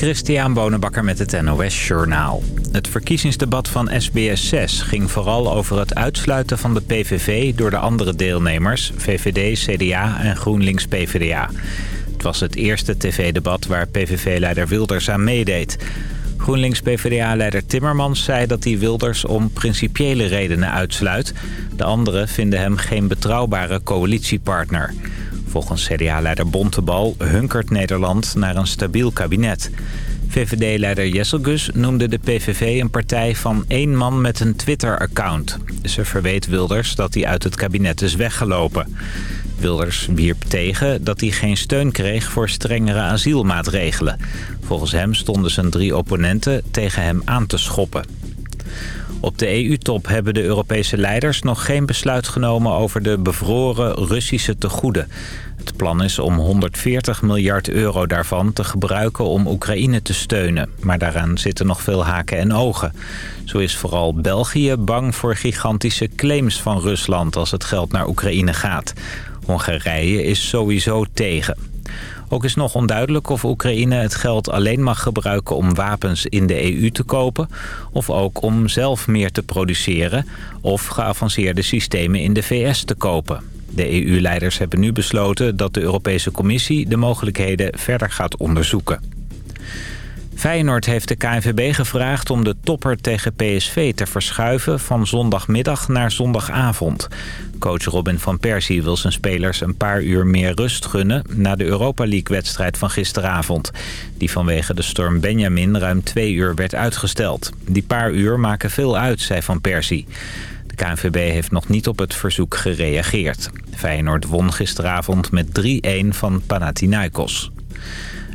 Christian Bonenbakker met het NOS Journaal. Het verkiezingsdebat van SBS 6 ging vooral over het uitsluiten van de PVV... door de andere deelnemers, VVD, CDA en GroenLinks-PVDA. Het was het eerste tv-debat waar PVV-leider Wilders aan meedeed. GroenLinks-PVDA-leider Timmermans zei dat hij Wilders om principiële redenen uitsluit. De anderen vinden hem geen betrouwbare coalitiepartner. Volgens CDA-leider Bontebal hunkert Nederland naar een stabiel kabinet. VVD-leider Jesselgus noemde de PVV een partij van één man met een Twitter-account. Ze verweet Wilders dat hij uit het kabinet is weggelopen. Wilders wierp tegen dat hij geen steun kreeg voor strengere asielmaatregelen. Volgens hem stonden zijn drie opponenten tegen hem aan te schoppen. Op de EU-top hebben de Europese leiders nog geen besluit genomen over de bevroren Russische tegoeden. Het plan is om 140 miljard euro daarvan te gebruiken om Oekraïne te steunen. Maar daaraan zitten nog veel haken en ogen. Zo is vooral België bang voor gigantische claims van Rusland als het geld naar Oekraïne gaat. Hongarije is sowieso tegen. Ook is nog onduidelijk of Oekraïne het geld alleen mag gebruiken om wapens in de EU te kopen... of ook om zelf meer te produceren of geavanceerde systemen in de VS te kopen. De EU-leiders hebben nu besloten dat de Europese Commissie de mogelijkheden verder gaat onderzoeken. Feyenoord heeft de KNVB gevraagd om de topper tegen PSV te verschuiven van zondagmiddag naar zondagavond. Coach Robin van Persie wil zijn spelers een paar uur meer rust gunnen na de Europa League-wedstrijd van gisteravond. Die vanwege de storm Benjamin ruim twee uur werd uitgesteld. Die paar uur maken veel uit, zei Van Persie. De KNVB heeft nog niet op het verzoek gereageerd. Feyenoord won gisteravond met 3-1 van Panathinaikos.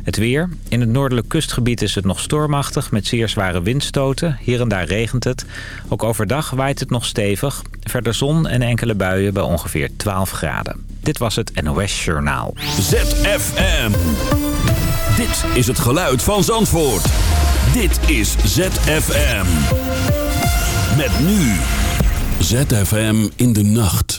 Het weer. In het noordelijk kustgebied is het nog stormachtig met zeer zware windstoten. Hier en daar regent het. Ook overdag waait het nog stevig. Verder zon en enkele buien bij ongeveer 12 graden. Dit was het NOS Journaal. ZFM. Dit is het geluid van Zandvoort. Dit is ZFM. Met nu. ZFM in de nacht.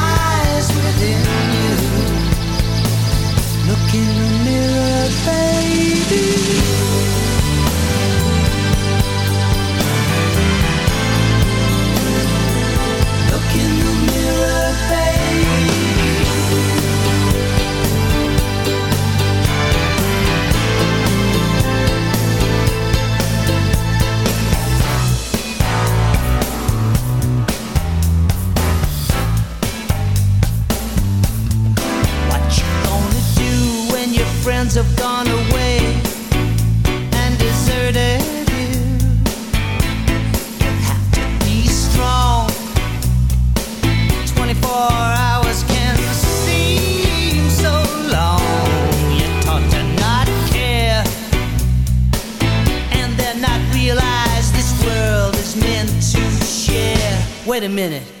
beni.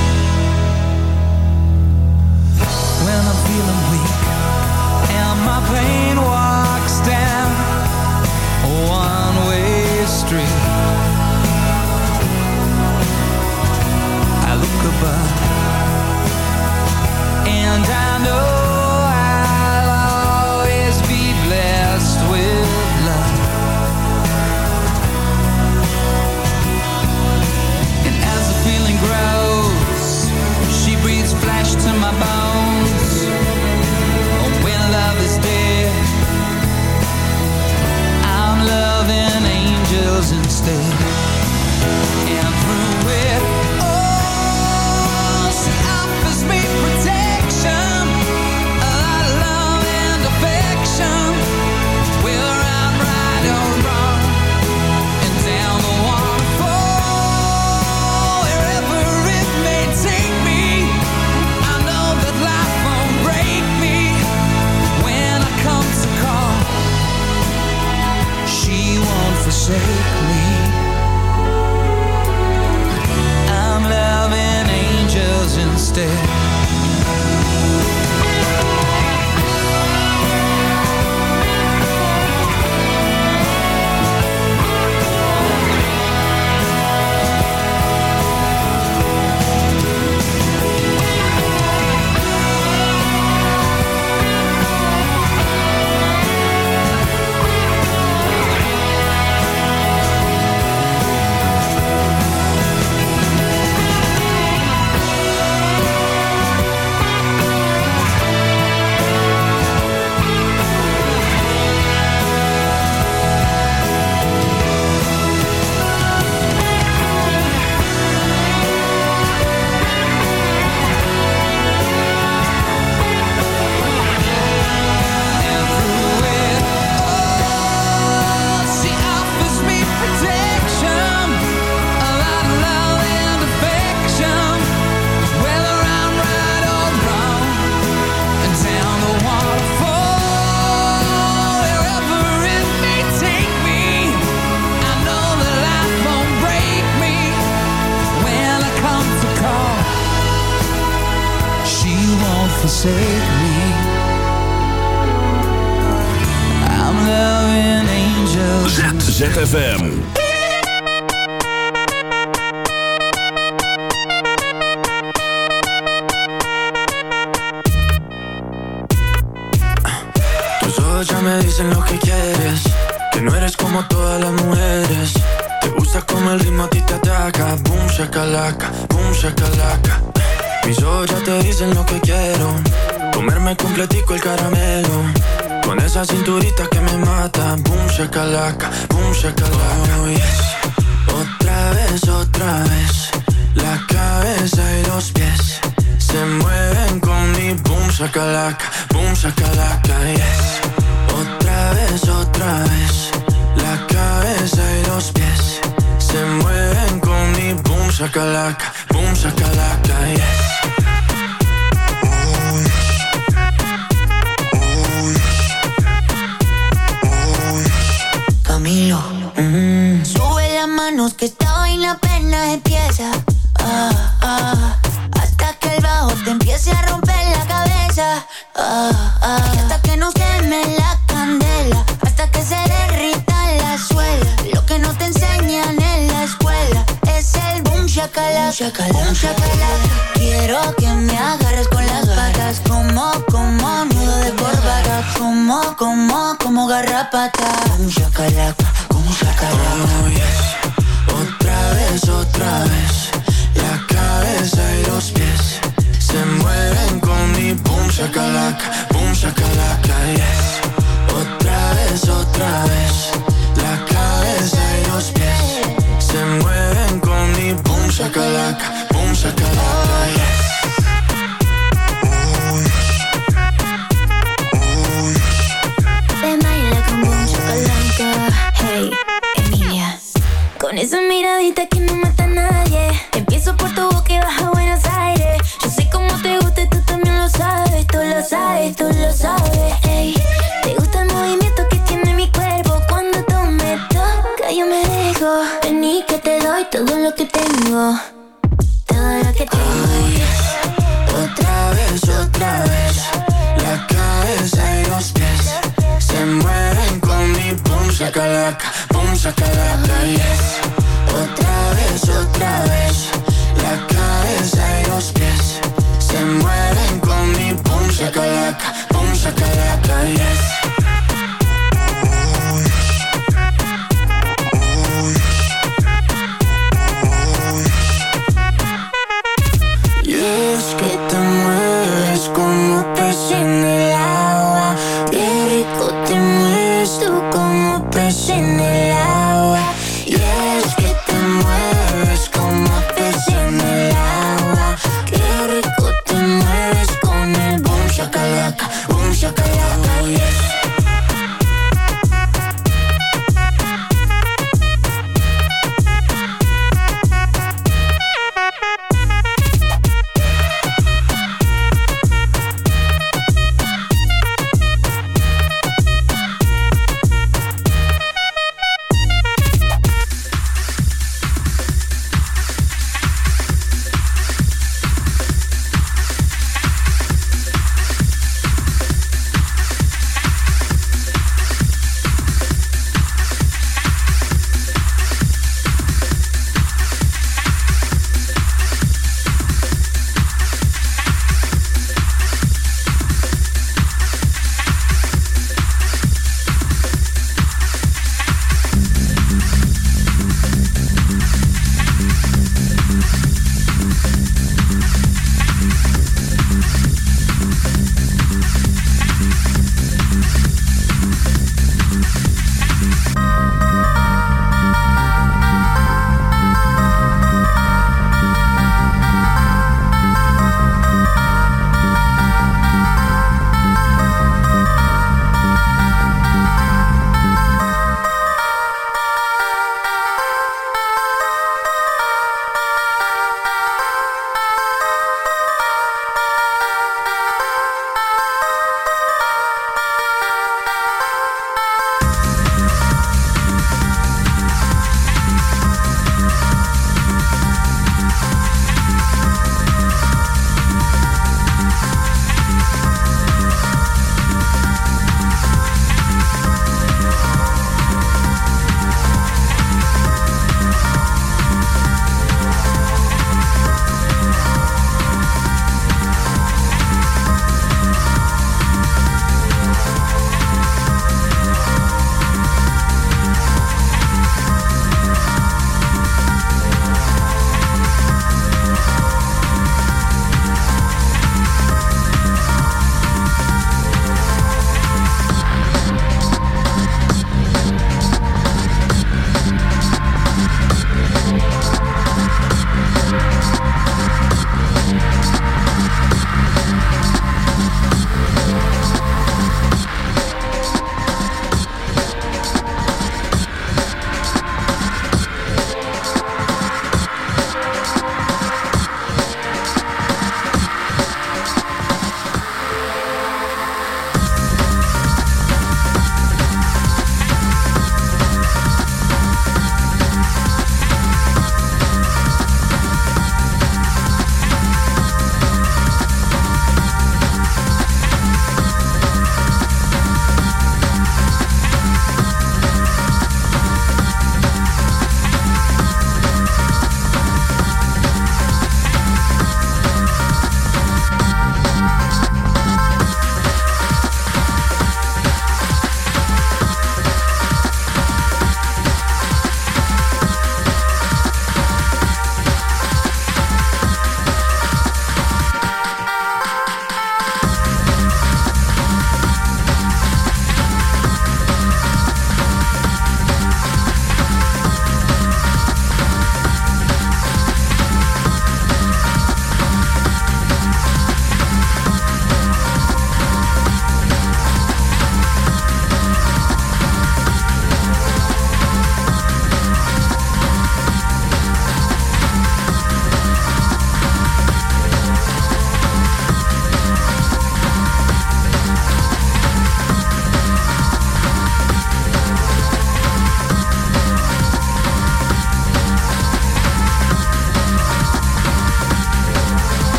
up.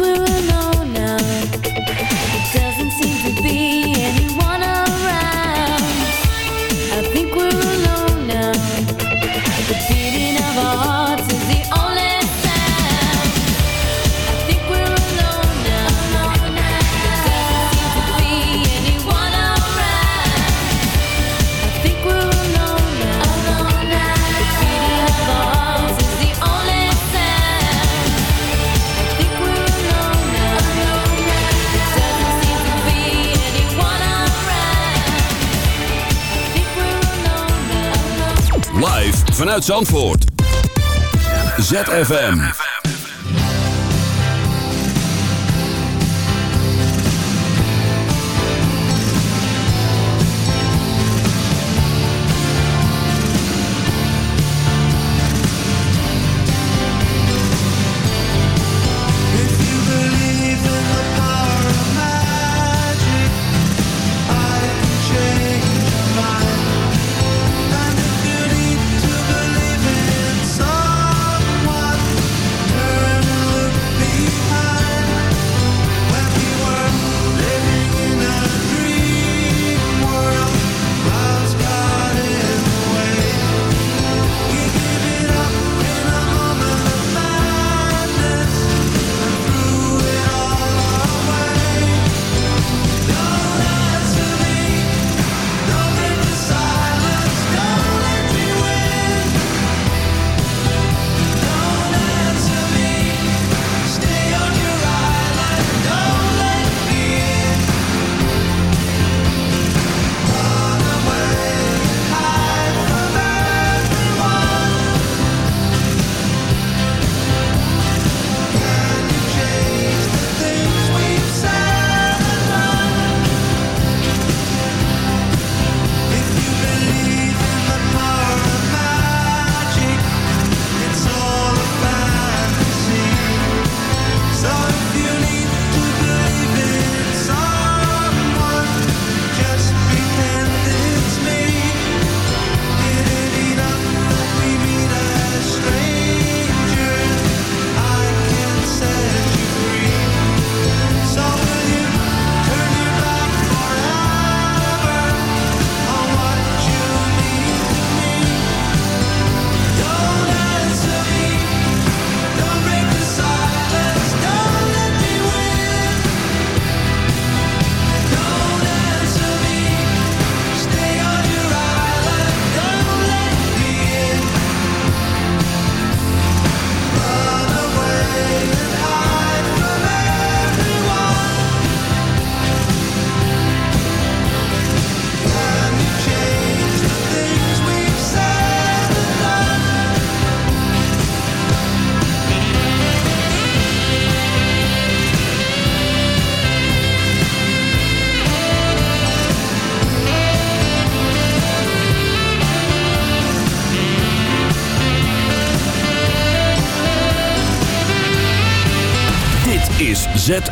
we're in Zandvoort. ZFM.